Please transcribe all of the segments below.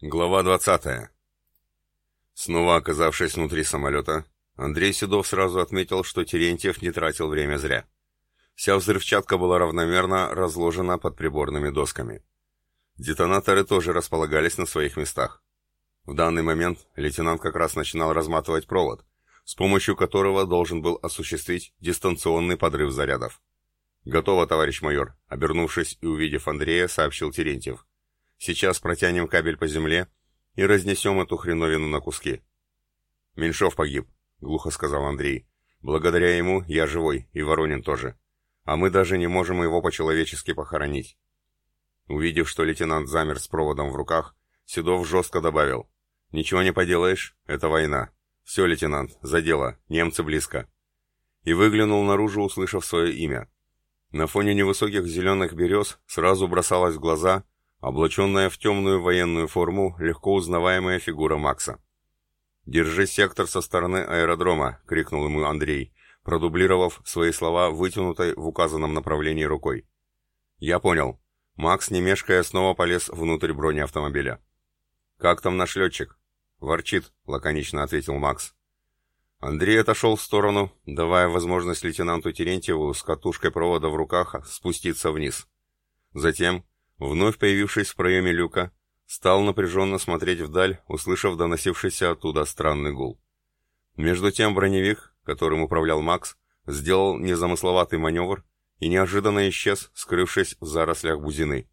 Глава 20. Снова оказавшись внутри самолета, Андрей Седов сразу отметил, что Терентьев не тратил время зря. Вся взрывчатка была равномерно разложена под приборными досками. Детонаторы тоже располагались на своих местах. В данный момент лейтенант как раз начинал разматывать провод, с помощью которого должен был осуществить дистанционный подрыв зарядов. «Готово, товарищ майор», — обернувшись и увидев Андрея, сообщил Терентьев. Сейчас протянем кабель по земле и разнесем эту хреновину на куски. Меньшов погиб, глухо сказал Андрей. Благодаря ему я живой, и Воронин тоже. А мы даже не можем его по-человечески похоронить. Увидев, что лейтенант замер с проводом в руках, Седов жестко добавил. «Ничего не поделаешь, это война. Все, лейтенант, за дело, немцы близко». И выглянул наружу, услышав свое имя. На фоне невысоких зеленых берез сразу бросалось в глаза облаченная в темную военную форму, легко узнаваемая фигура Макса. «Держи сектор со стороны аэродрома!» — крикнул ему Андрей, продублировав свои слова вытянутой в указанном направлении рукой. «Я понял». Макс, не мешкая, снова полез внутрь бронеавтомобиля. «Как там наш летчик?» «Ворчит», — лаконично ответил Макс. Андрей отошел в сторону, давая возможность лейтенанту Терентьеву с катушкой провода в руках спуститься вниз. Затем, вновь появившись в проеме люка, стал напряженно смотреть вдаль, услышав доносившийся оттуда странный гул. Между тем броневик, которым управлял Макс, сделал незамысловатый маневр и неожиданно исчез, скрывшись в зарослях бузины.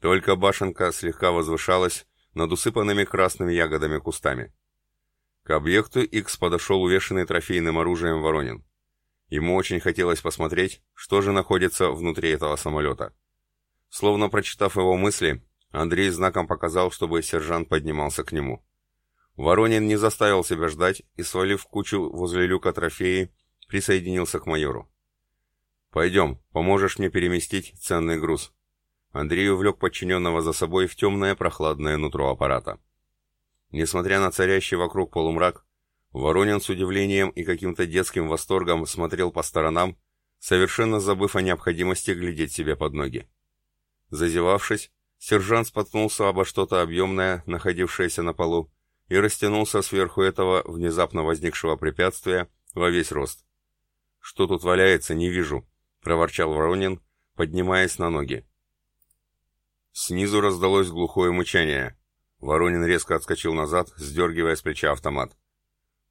Только башенка слегка возвышалась над усыпанными красными ягодами кустами. К объекту X подошел увешанный трофейным оружием Воронин. Ему очень хотелось посмотреть, что же находится внутри этого самолета. Словно прочитав его мысли, Андрей знаком показал, чтобы сержант поднимался к нему. Воронин не заставил себя ждать и, свалив кучу возле люка трофеи, присоединился к майору. «Пойдем, поможешь мне переместить ценный груз». Андрей увлек подчиненного за собой в темное прохладное нутро аппарата. Несмотря на царящий вокруг полумрак, Воронин с удивлением и каким-то детским восторгом смотрел по сторонам, совершенно забыв о необходимости глядеть себе под ноги. Зазевавшись, сержант споткнулся обо что-то объемное, находившееся на полу, и растянулся сверху этого внезапно возникшего препятствия во весь рост. «Что тут валяется, не вижу», — проворчал Воронин, поднимаясь на ноги. Снизу раздалось глухое мычание. Воронин резко отскочил назад, сдергивая с плеча автомат.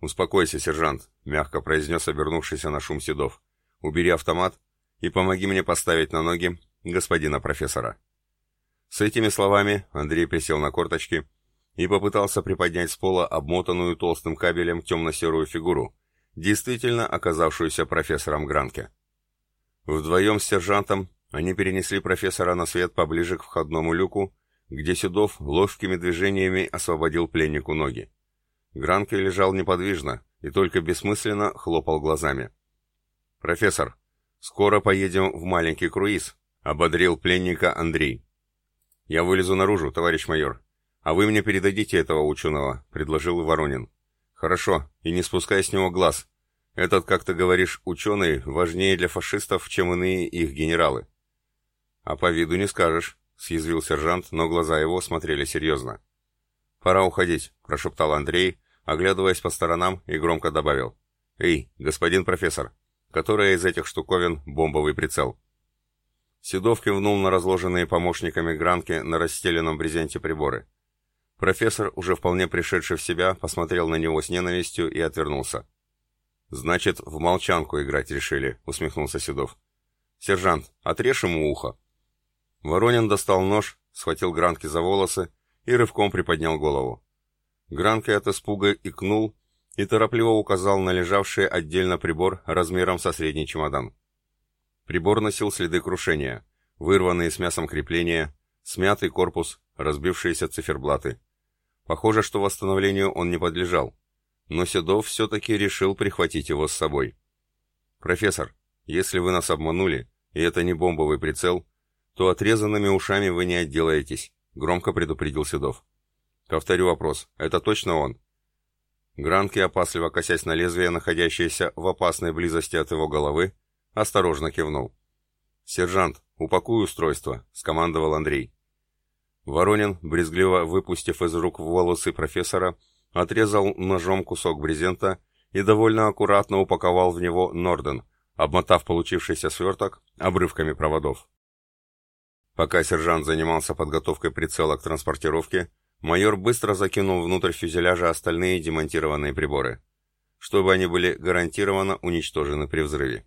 «Успокойся, сержант», — мягко произнес обернувшийся на шум Седов. «Убери автомат и помоги мне поставить на ноги господина профессора. С этими словами Андрей присел на корточки и попытался приподнять с пола обмотанную толстым кабелем темно-серую фигуру, действительно оказавшуюся профессором Гранке. Вдвоем с сержантом они перенесли профессора на свет поближе к входному люку, где Седов ловкими движениями освободил пленнику ноги. Гранке лежал неподвижно и только бессмысленно хлопал глазами. «Профессор, скоро поедем в маленький круиз», — ободрил пленника Андрей. «Я вылезу наружу, товарищ майор. А вы мне передадите этого ученого», — предложил Воронин. «Хорошо, и не спускай с него глаз. Этот, как ты говоришь, ученый важнее для фашистов, чем иные их генералы». «А по виду не скажешь», — съязвил сержант, но глаза его смотрели серьезно. «Пора уходить», — прошептал Андрей, оглядываясь по сторонам и громко добавил. «Эй, господин профессор, которая из этих штуковин бомбовый прицел?» Седов кивнул на разложенные помощниками гранки на расстеленном брезенте приборы. Профессор, уже вполне пришедший в себя, посмотрел на него с ненавистью и отвернулся. «Значит, в молчанку играть решили», — усмехнулся Седов. «Сержант, отрежь ему ухо». Воронин достал нож, схватил Гранки за волосы и рывком приподнял голову. Гранки от испуга икнул и торопливо указал на лежавший отдельно прибор размером со средний чемодан. Прибор носил следы крушения, вырванные с мясом крепления, смятый корпус, разбившиеся циферблаты. Похоже, что восстановлению он не подлежал, но Седов все-таки решил прихватить его с собой. «Профессор, если вы нас обманули, и это не бомбовый прицел, то отрезанными ушами вы не отделаетесь», — громко предупредил Седов. «Повторю вопрос, это точно он?» Гранки, опасливо косясь на лезвие, находящееся в опасной близости от его головы, осторожно кивнул. «Сержант, упакуй устройство», — скомандовал Андрей. Воронин, брезгливо выпустив из рук волосы профессора, отрезал ножом кусок брезента и довольно аккуратно упаковал в него Норден, обмотав получившийся сверток обрывками проводов. Пока сержант занимался подготовкой прицела к транспортировке, майор быстро закинул внутрь фюзеляжа остальные демонтированные приборы, чтобы они были гарантированно уничтожены при взрыве.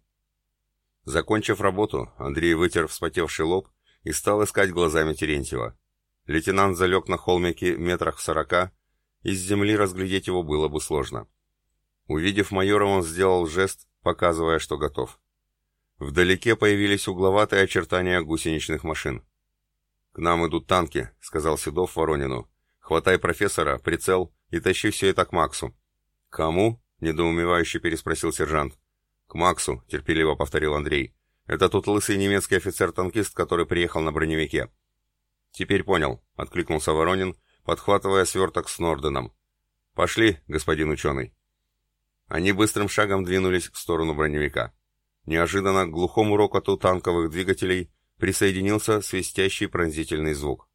Закончив работу, Андрей вытер вспотевший лоб и стал искать глазами Терентьева. Лейтенант залег на холмике метрах в сорока, из земли разглядеть его было бы сложно. Увидев майора, он сделал жест, показывая, что готов. Вдалеке появились угловатые очертания гусеничных машин. «К нам идут танки», — сказал Седов Воронину. «Хватай профессора, прицел и тащи все это к Максу». «Кому?» — недоумевающе переспросил сержант. «К Максу», — терпеливо повторил Андрей. «Это тот лысый немецкий офицер-танкист, который приехал на броневике». «Теперь понял», — откликнулся Воронин, подхватывая сверток с Норденом. «Пошли, господин ученый». Они быстрым шагом двинулись в сторону броневика. Неожиданно к глухому рокоту танковых двигателей присоединился свистящий пронзительный звук.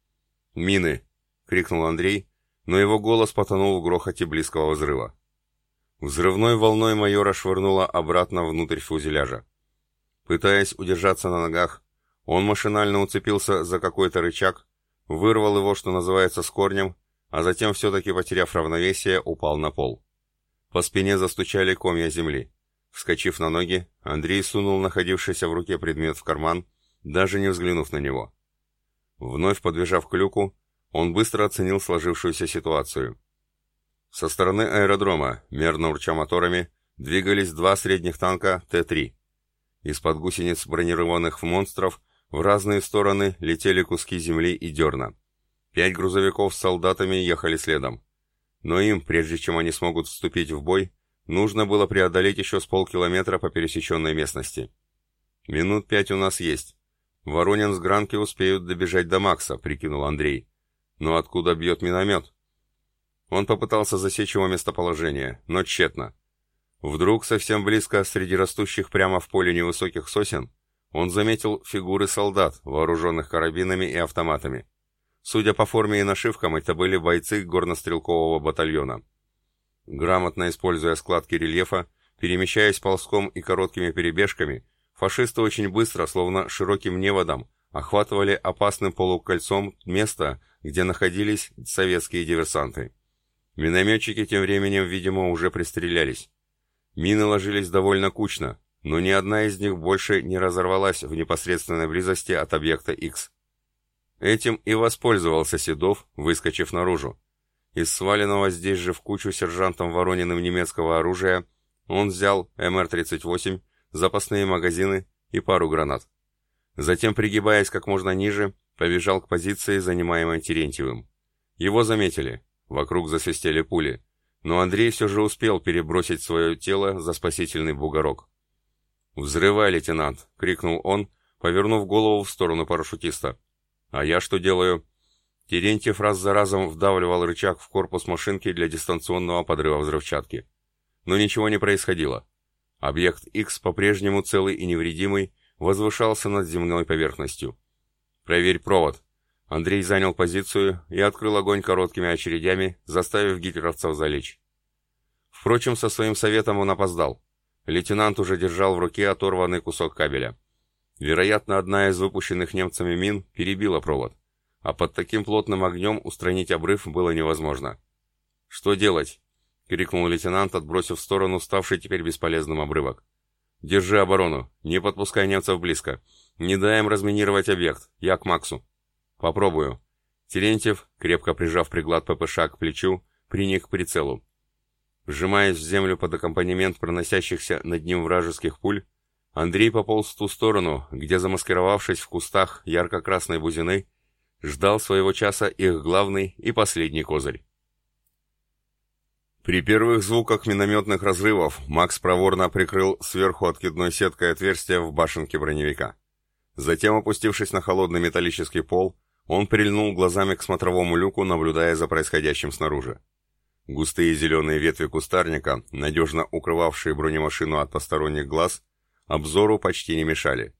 «Мины!» — крикнул Андрей, но его голос потонул в грохоте близкого взрыва. Взрывной волной майора швырнуло обратно внутрь фюзеляжа. Пытаясь удержаться на ногах, он машинально уцепился за какой-то рычаг, вырвал его, что называется, с корнем, а затем, все-таки потеряв равновесие, упал на пол. По спине застучали комья земли. Вскочив на ноги, Андрей сунул находившийся в руке предмет в карман, даже не взглянув на него. Вновь подбежав к люку, он быстро оценил сложившуюся ситуацию. Со стороны аэродрома, мерно урча моторами, двигались два средних танка Т-3. Из-под гусениц бронированных монстров в разные стороны летели куски земли и дерна. Пять грузовиков с солдатами ехали следом. Но им, прежде чем они смогут вступить в бой, нужно было преодолеть еще с полкилометра по пересеченной местности. «Минут пять у нас есть. Воронин с Гранки успеют добежать до Макса», — прикинул Андрей. «Но откуда бьет миномет?» Он попытался засечь его местоположение, но тщетно. Вдруг, совсем близко, среди растущих прямо в поле невысоких сосен, он заметил фигуры солдат, вооруженных карабинами и автоматами. Судя по форме и нашивкам, это были бойцы горнострелкового батальона. Грамотно используя складки рельефа, перемещаясь ползком и короткими перебежками, фашисты очень быстро, словно широким неводом, охватывали опасным полукольцом место, где находились советские диверсанты. Минометчики тем временем, видимо, уже пристрелялись. Мины ложились довольно кучно, но ни одна из них больше не разорвалась в непосредственной близости от объекта X. Этим и воспользовался Седов, выскочив наружу. Из сваленного здесь же в кучу сержантом Ворониным немецкого оружия он взял МР-38, запасные магазины и пару гранат. Затем, пригибаясь как можно ниже, побежал к позиции, занимаемой Терентьевым. Его заметили. Вокруг засвистели пули. Но Андрей все же успел перебросить свое тело за спасительный бугорок. «Взрывай, лейтенант!» — крикнул он, повернув голову в сторону парашютиста. «А я что делаю?» Терентьев раз за разом вдавливал рычаг в корпус машинки для дистанционного подрыва взрывчатки. Но ничего не происходило. Объект X по-прежнему целый и невредимый возвышался над земной поверхностью. «Проверь провод». Андрей занял позицию и открыл огонь короткими очередями, заставив гитлеровцев залечь. Впрочем, со своим советом он опоздал. Лейтенант уже держал в руке оторванный кусок кабеля. Вероятно, одна из выпущенных немцами мин перебила провод, а под таким плотным огнем устранить обрыв было невозможно. «Что делать?» — крикнул лейтенант, отбросив в сторону ставший теперь бесполезным обрывок. «Держи оборону, не подпускай немцев близко. Не дай им разминировать объект, я к Максу». «Попробую». Терентьев, крепко прижав приглад ППШ к плечу, приник к прицелу. Сжимаясь в землю под аккомпанемент проносящихся над ним вражеских пуль, Андрей пополз в ту сторону, где, замаскировавшись в кустах ярко-красной бузины, ждал своего часа их главный и последний козырь. При первых звуках минометных разрывов Макс проворно прикрыл сверху откидной сеткой отверстие в башенке броневика. Затем, опустившись на холодный металлический пол, он прильнул глазами к смотровому люку, наблюдая за происходящим снаружи. Густые зеленые ветви кустарника, надежно укрывавшие бронемашину от посторонних глаз, обзору почти не мешали.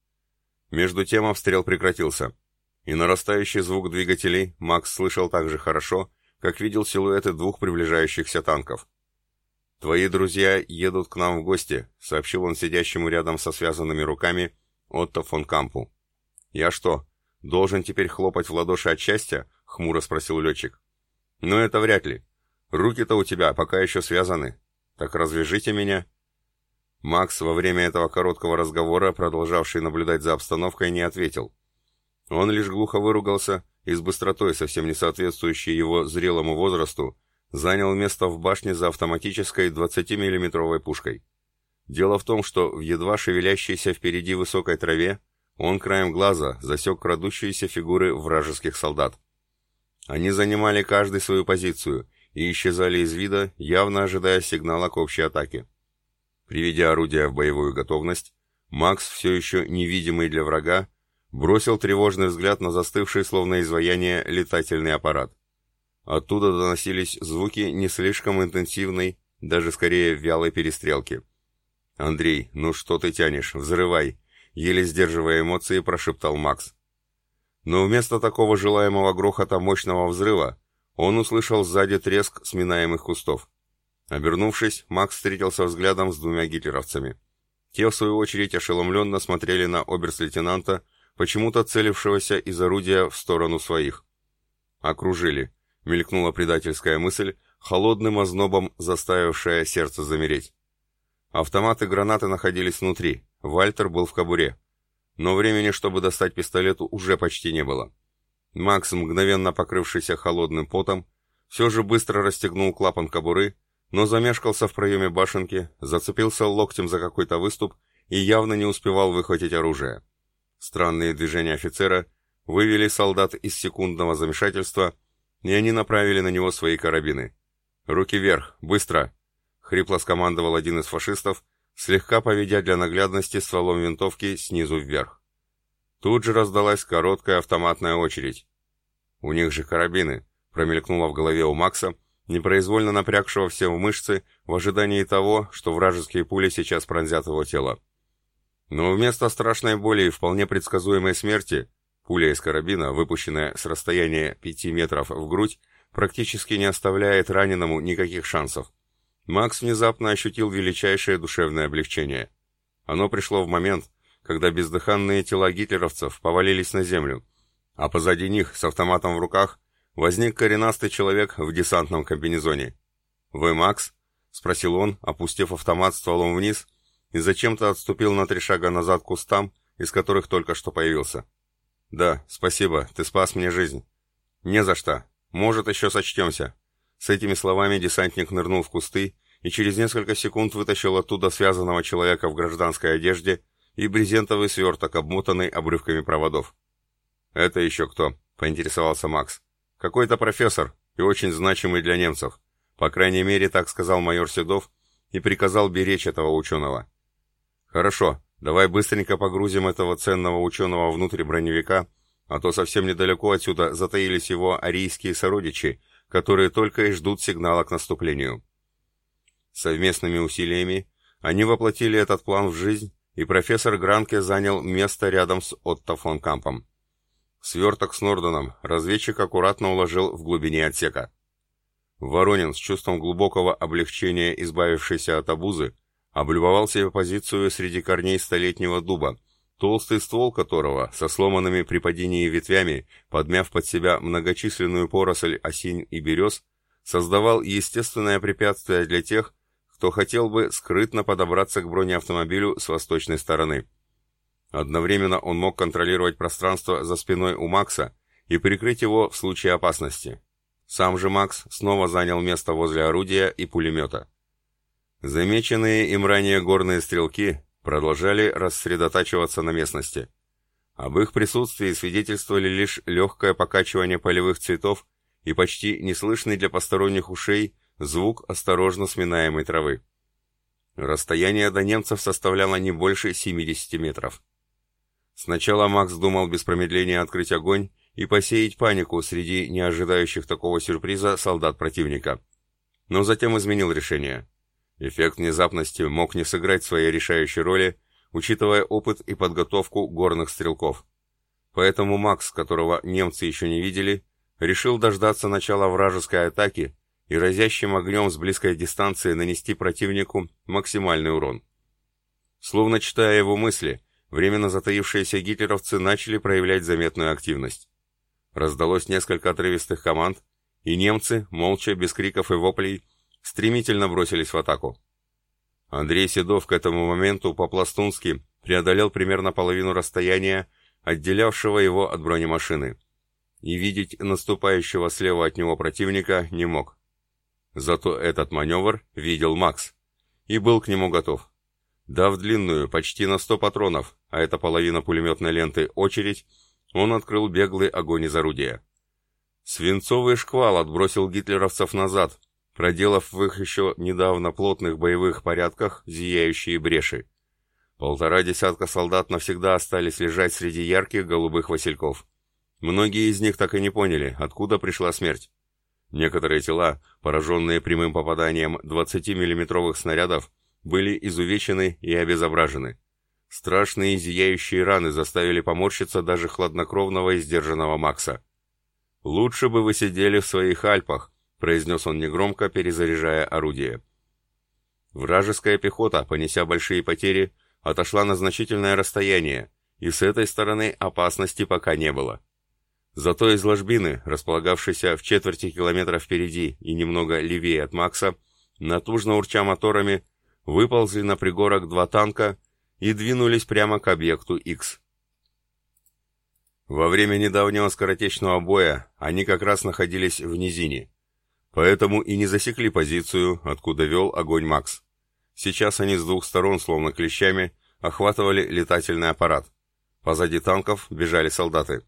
Между тем обстрел прекратился, И нарастающий звук двигателей Макс слышал так же хорошо, как видел силуэты двух приближающихся танков. «Твои друзья едут к нам в гости», — сообщил он сидящему рядом со связанными руками Отто фон Кампу. «Я что, должен теперь хлопать в ладоши от счастья?» — хмуро спросил летчик. «Ну это вряд ли. Руки-то у тебя пока еще связаны. Так развяжите меня». Макс во время этого короткого разговора, продолжавший наблюдать за обстановкой, не ответил. Он лишь глухо выругался и с быстротой, совсем не соответствующей его зрелому возрасту, занял место в башне за автоматической 20-миллиметровой пушкой. Дело в том, что в едва шевелящейся впереди высокой траве он краем глаза засек крадущиеся фигуры вражеских солдат. Они занимали каждый свою позицию и исчезали из вида, явно ожидая сигнала к общей атаке. Приведя орудие в боевую готовность, Макс, все еще невидимый для врага, бросил тревожный взгляд на застывший, словно изваяние, летательный аппарат. Оттуда доносились звуки не слишком интенсивной, даже скорее вялой перестрелки. «Андрей, ну что ты тянешь? Взрывай!» Еле сдерживая эмоции, прошептал Макс. Но вместо такого желаемого грохота мощного взрыва, он услышал сзади треск сминаемых кустов. Обернувшись, Макс встретился взглядом с двумя гитлеровцами. Те, в свою очередь, ошеломленно смотрели на оберст-лейтенанта, почему-то целившегося из орудия в сторону своих. «Окружили», — мелькнула предательская мысль, холодным ознобом заставившая сердце замереть. Автоматы гранаты находились внутри, Вальтер был в кобуре. Но времени, чтобы достать пистолет, уже почти не было. Макс, мгновенно покрывшийся холодным потом, все же быстро расстегнул клапан кобуры, но замешкался в проеме башенки, зацепился локтем за какой-то выступ и явно не успевал выхватить оружие. Странные движения офицера вывели солдат из секундного замешательства, и они направили на него свои карабины. «Руки вверх! Быстро!» — хрипло скомандовал один из фашистов, слегка поведя для наглядности стволом винтовки снизу вверх. Тут же раздалась короткая автоматная очередь. «У них же карабины!» — промелькнуло в голове у Макса, непроизвольно напрягшего все в мышцы в ожидании того, что вражеские пули сейчас пронзят его тело. Но вместо страшной боли и вполне предсказуемой смерти, пуля из карабина, выпущенная с расстояния 5 метров в грудь, практически не оставляет раненому никаких шансов. Макс внезапно ощутил величайшее душевное облегчение. Оно пришло в момент, когда бездыханные тела гитлеровцев повалились на землю, а позади них, с автоматом в руках, возник коренастый человек в десантном комбинезоне. «Вы Макс?» — спросил он, опустив автомат стволом вниз — и зачем-то отступил на три шага назад к кустам, из которых только что появился. «Да, спасибо, ты спас мне жизнь». «Не за что. Может, еще сочтемся». С этими словами десантник нырнул в кусты и через несколько секунд вытащил оттуда связанного человека в гражданской одежде и брезентовый сверток, обмотанный обрывками проводов. «Это еще кто?» — поинтересовался Макс. «Какой-то профессор и очень значимый для немцев. По крайней мере, так сказал майор Седов и приказал беречь этого ученого. «Хорошо, давай быстренько погрузим этого ценного ученого внутрь броневика, а то совсем недалеко отсюда затаились его арийские сородичи, которые только и ждут сигнала к наступлению». Совместными усилиями они воплотили этот план в жизнь, и профессор Гранке занял место рядом с Отто фон Кампом. Сверток с Норденом разведчик аккуратно уложил в глубине отсека. Воронин, с чувством глубокого облегчения избавившийся от обузы, облюбовал себе позицию среди корней столетнего дуба, толстый ствол которого, со сломанными при падении ветвями, подмяв под себя многочисленную поросль осинь и берез, создавал естественное препятствие для тех, кто хотел бы скрытно подобраться к бронеавтомобилю с восточной стороны. Одновременно он мог контролировать пространство за спиной у Макса и прикрыть его в случае опасности. Сам же Макс снова занял место возле орудия и пулемета. Замеченные им ранее горные стрелки продолжали рассредотачиваться на местности. Об их присутствии свидетельствовали лишь легкое покачивание полевых цветов и почти неслышный для посторонних ушей звук осторожно сминаемой травы. Расстояние до немцев составляло не больше 70 метров. Сначала Макс думал без промедления открыть огонь и посеять панику среди неожидающих такого сюрприза солдат противника. Но затем изменил решение. Эффект внезапности мог не сыграть своей решающей роли, учитывая опыт и подготовку горных стрелков. поэтому Макс, которого немцы еще не видели, решил дождаться начала вражеской атаки и разящим огнем с близкой дистанции нанести противнику максимальный урон. Словно читая его мысли, временно затаившиеся гитлеровцы начали проявлять заметную активность. Раздалось несколько отрывистых команд, и немцы, молча, без криков и воплей, стремительно бросились в атаку. Андрей Седов к этому моменту по-пластунски преодолел примерно половину расстояния, отделявшего его от бронемашины, и видеть наступающего слева от него противника не мог. Зато этот маневр видел Макс и был к нему готов. Дав длинную, почти на сто патронов, а это половина пулеметной ленты, очередь, он открыл беглый огонь из орудия. Свинцовый шквал отбросил гитлеровцев назад, проделав в их еще недавно плотных боевых порядках зияющие бреши. Полтора десятка солдат навсегда остались лежать среди ярких голубых васильков. Многие из них так и не поняли, откуда пришла смерть. Некоторые тела, пораженные прямым попаданием 20-миллиметровых снарядов, были изувечены и обезображены. Страшные зияющие раны заставили поморщиться даже хладнокровного и сдержанного Макса. «Лучше бы вы сидели в своих Альпах», — произнес он негромко, перезаряжая орудие. Вражеская пехота, понеся большие потери, отошла на значительное расстояние, и с этой стороны опасности пока не было. Зато из ложбины, располагавшейся в четверти километра впереди и немного левее от Макса, натужно урча моторами, выползли на пригорок два танка и двинулись прямо к объекту X. Во время недавнего скоротечного боя они как раз находились в низине, поэтому и не засекли позицию, откуда вел огонь Макс. Сейчас они с двух сторон, словно клещами, охватывали летательный аппарат. Позади танков бежали солдаты.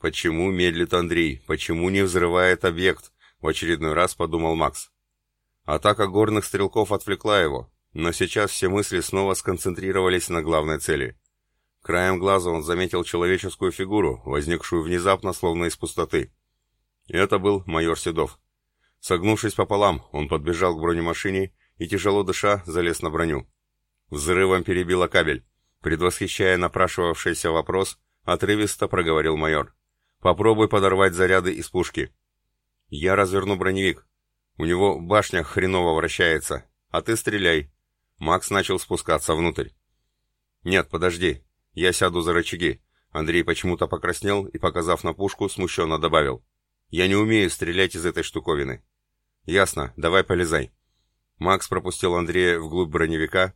Почему медлит Андрей? Почему не взрывает объект? В очередной раз подумал Макс. Атака горных стрелков отвлекла его, но сейчас все мысли снова сконцентрировались на главной цели. Краем глаза он заметил человеческую фигуру, возникшую внезапно, словно из пустоты. Это был майор Седов. Согнувшись пополам, он подбежал к бронемашине и, тяжело дыша, залез на броню. Взрывом перебило кабель. Предвосхищая напрашивавшийся вопрос, отрывисто проговорил майор. Попробуй подорвать заряды из пушки. Я разверну броневик. У него башня хреново вращается. А ты стреляй. Макс начал спускаться внутрь. Нет, подожди. Я сяду за рычаги. Андрей почему-то покраснел и, показав на пушку, смущенно добавил. Я не умею стрелять из этой штуковины. Ясно, давай полезай. Макс пропустил Андрея вглубь броневика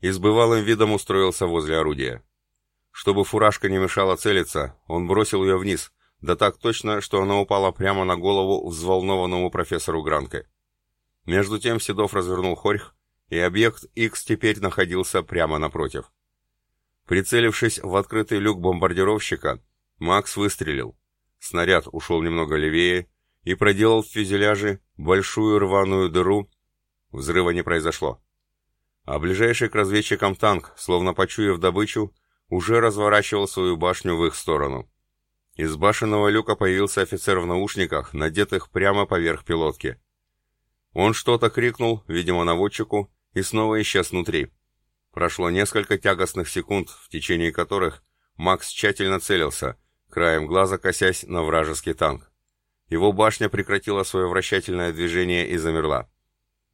и с бывалым видом устроился возле орудия. Чтобы фуражка не мешала целиться, он бросил ее вниз, да так точно, что она упала прямо на голову взволнованному профессору Гранке. Между тем Седов развернул хорьх, и объект X теперь находился прямо напротив. Прицелившись в открытый люк бомбардировщика, Макс выстрелил. Снаряд ушел немного левее и проделал в фюзеляже большую рваную дыру. Взрыва не произошло. А ближайший к разведчикам танк, словно почуяв добычу, уже разворачивал свою башню в их сторону. Из башенного люка появился офицер в наушниках, надетых прямо поверх пилотки. Он что-то крикнул, видимо, наводчику, и снова исчез внутри. Прошло несколько тягостных секунд, в течение которых Макс тщательно целился, краем глаза косясь на вражеский танк. Его башня прекратила свое вращательное движение и замерла.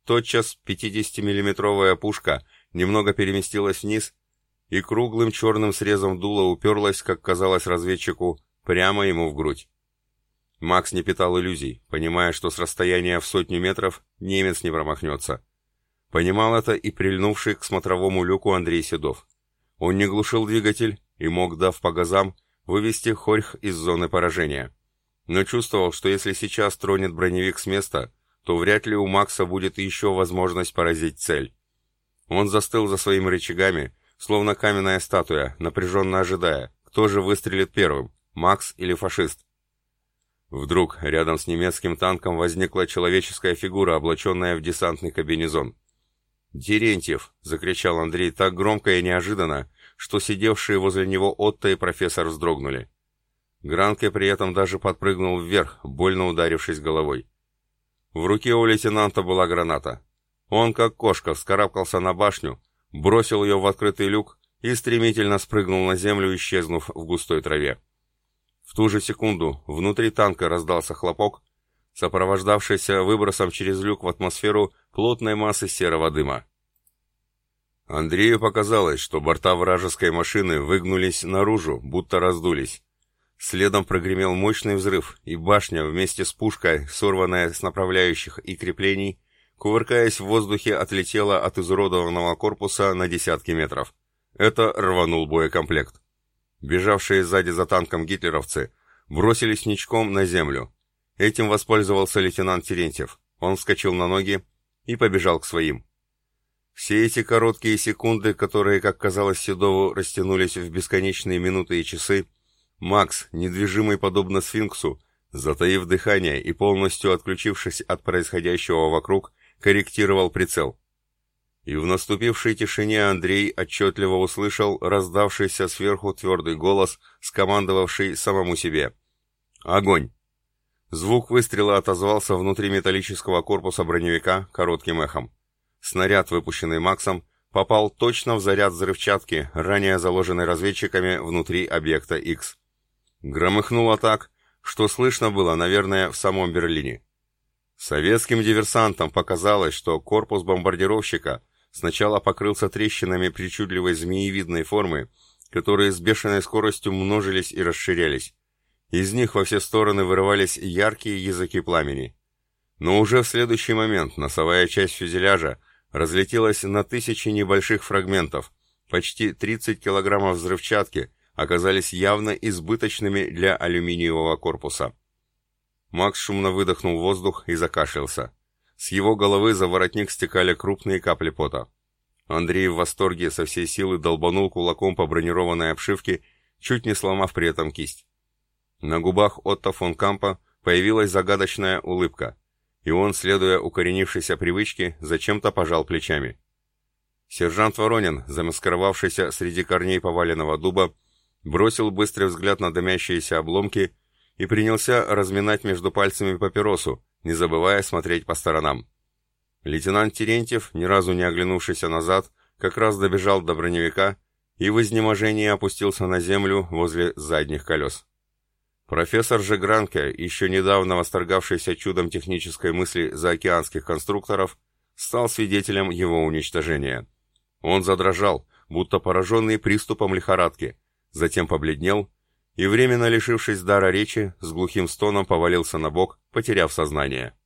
Тотчас 50-миллиметровая пушка немного переместилась вниз и круглым черным срезом дула уперлась, как казалось разведчику, прямо ему в грудь. Макс не питал иллюзий, понимая, что с расстояния в сотню метров немец не промахнется. Понимал это и прильнувший к смотровому люку Андрей Седов. Он не глушил двигатель и мог, дав по газам, вывести Хорьх из зоны поражения. Но чувствовал, что если сейчас тронет броневик с места, то вряд ли у Макса будет еще возможность поразить цель. Он застыл за своими рычагами, словно каменная статуя, напряженно ожидая, кто же выстрелит первым, Макс или фашист. Вдруг рядом с немецким танком возникла человеческая фигура, облаченная в десантный кабинезон. «Терентьев!» — закричал Андрей так громко и неожиданно, что сидевшие возле него Отто и профессор вздрогнули. Гранке при этом даже подпрыгнул вверх, больно ударившись головой. В руке у лейтенанта была граната. Он, как кошка, вскарабкался на башню, бросил ее в открытый люк и стремительно спрыгнул на землю, исчезнув в густой траве. В ту же секунду внутри танка раздался хлопок, сопровождавшийся выбросом через люк в атмосферу плотной массы серого дыма. Андрею показалось, что борта вражеской машины выгнулись наружу, будто раздулись. Следом прогремел мощный взрыв, и башня вместе с пушкой, сорванная с направляющих и креплений, кувыркаясь в воздухе, отлетела от изуродованного корпуса на десятки метров. Это рванул боекомплект. Бежавшие сзади за танком гитлеровцы бросились ничком на землю. Этим воспользовался лейтенант Терентьев. Он вскочил на ноги и побежал к своим. Все эти короткие секунды, которые, как казалось Седову, растянулись в бесконечные минуты и часы, Макс, недвижимый подобно сфинксу, затаив дыхание и полностью отключившись от происходящего вокруг, корректировал прицел. И в наступившей тишине Андрей отчетливо услышал раздавшийся сверху твердый голос, скомандовавший самому себе. «Огонь!» Звук выстрела отозвался внутри металлического корпуса броневика коротким эхом. Снаряд, выпущенный Максом, попал точно в заряд взрывчатки, ранее заложенной разведчиками внутри объекта X. Громыхнуло так, что слышно было, наверное, в самом Берлине. Советским диверсантам показалось, что корпус бомбардировщика сначала покрылся трещинами причудливой змеевидной формы, которые с бешеной скоростью множились и расширялись. Из них во все стороны вырывались яркие языки пламени. Но уже в следующий момент носовая часть фюзеляжа разлетелась на тысячи небольших фрагментов, почти 30 килограммов взрывчатки оказались явно избыточными для алюминиевого корпуса. Макс шумно выдохнул воздух и закашлялся. С его головы за воротник стекали крупные капли пота. Андрей в восторге со всей силы долбанул кулаком по бронированной обшивке, чуть не сломав при этом кисть. На губах Отто фон Кампа появилась загадочная улыбка и он, следуя укоренившейся привычке, зачем-то пожал плечами. Сержант Воронин, замаскировавшийся среди корней поваленного дуба, бросил быстрый взгляд на дымящиеся обломки и принялся разминать между пальцами папиросу, не забывая смотреть по сторонам. Лейтенант Терентьев, ни разу не оглянувшийся назад, как раз добежал до броневика и в изнеможении опустился на землю возле задних колес. Профессор же Гранке, еще недавно восторгавшийся чудом технической мысли заокеанских конструкторов, стал свидетелем его уничтожения. Он задрожал, будто пораженный приступом лихорадки, затем побледнел и, временно лишившись дара речи, с глухим стоном повалился на бок, потеряв сознание.